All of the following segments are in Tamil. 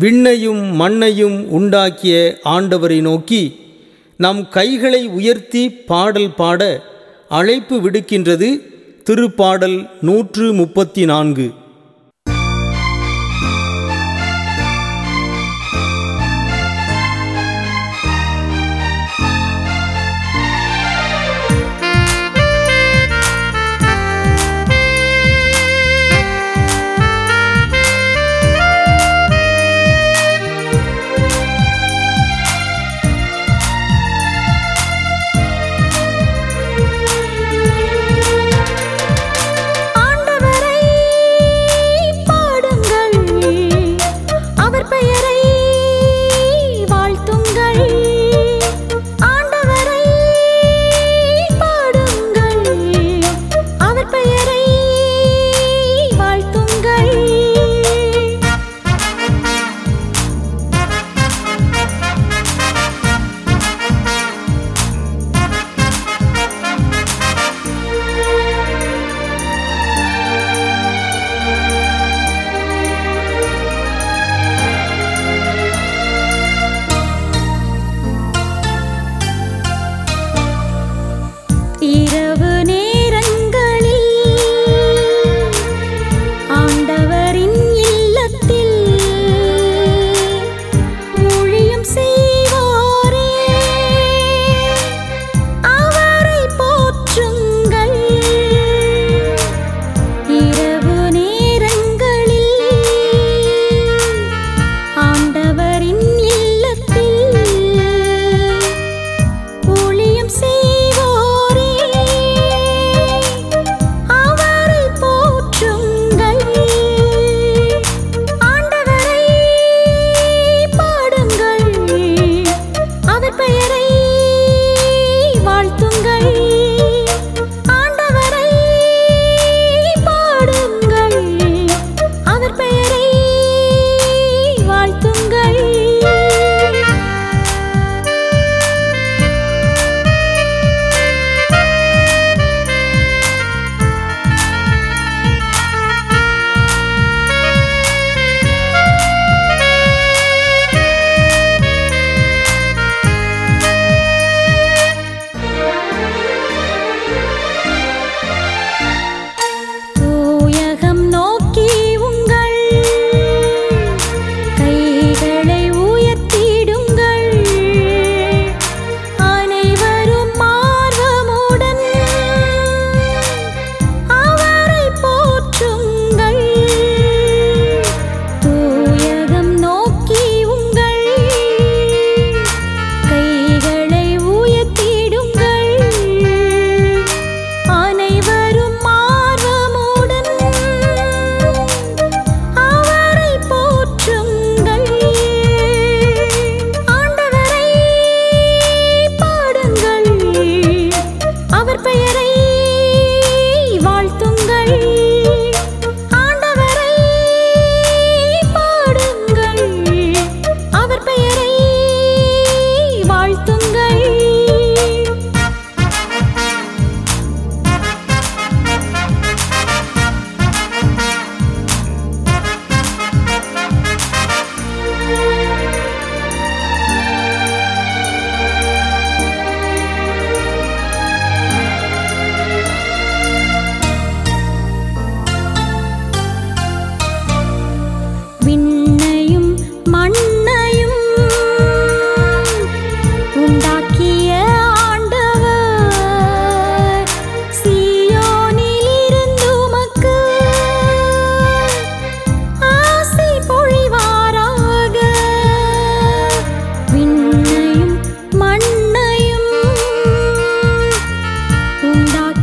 விண்ணையும் மண்ணையும் உண்டாக்கிய ஆண்டவரை நோக்கி நம் கைகளை உயர்த்தி பாடல் பாட அழைப்பு விடுக்கின்றது திருப்பாடல் நூற்று முப்பத்தி நான்கு.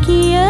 kia